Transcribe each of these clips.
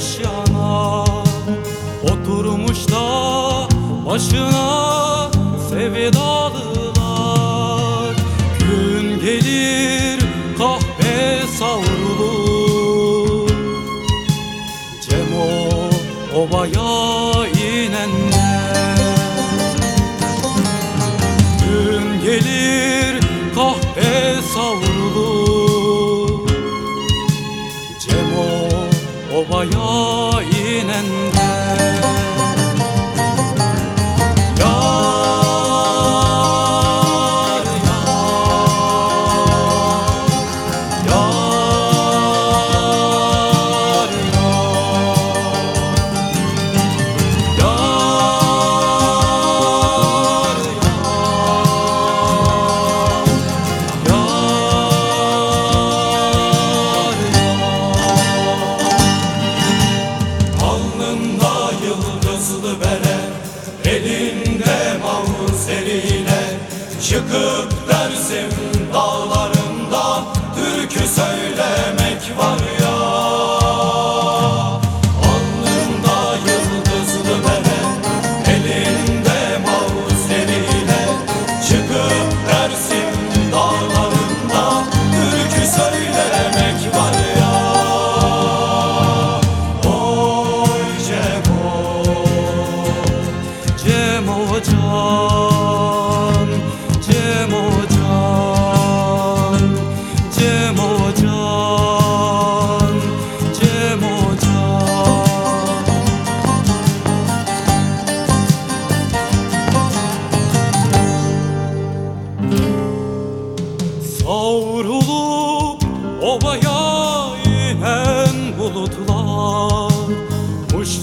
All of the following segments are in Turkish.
Ateş yanar. Oturmuş da başına sevdalılar. Gün gelir kahve savrulur 여인은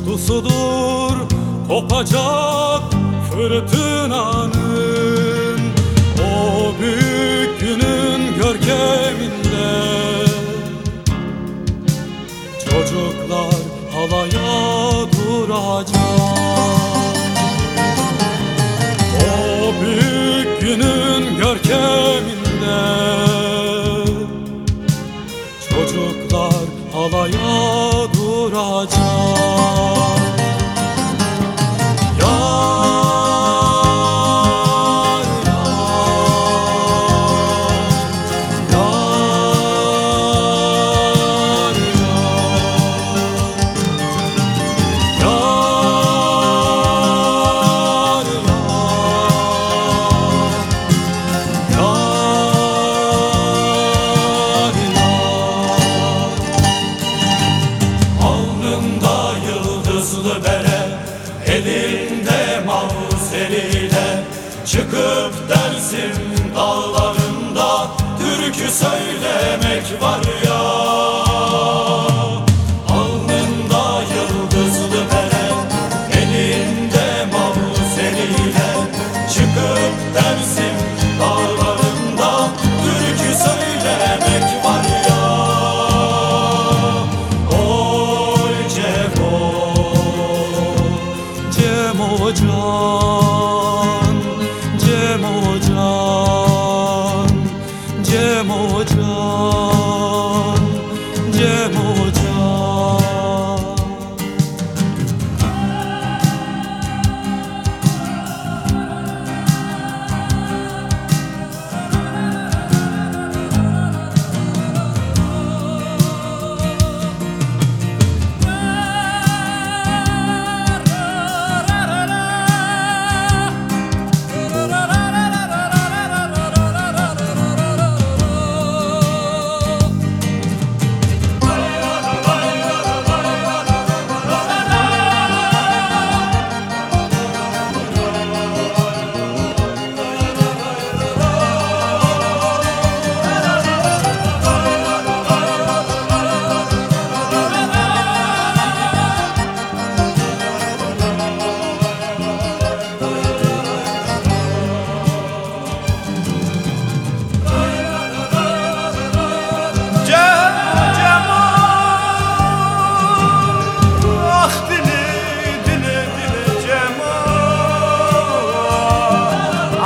Muştusudur kopacak fırtınanın O büyük günün görkeminde. Çocuklar halaya duracak. O büyük günün görkeminde. Çocuklar halaya duracak yıldızlı bere Elinde mavzeliyle Çıkıp dersim dağlarında. Türkü söylemek var 幕。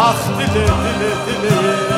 Ah dile dile dile.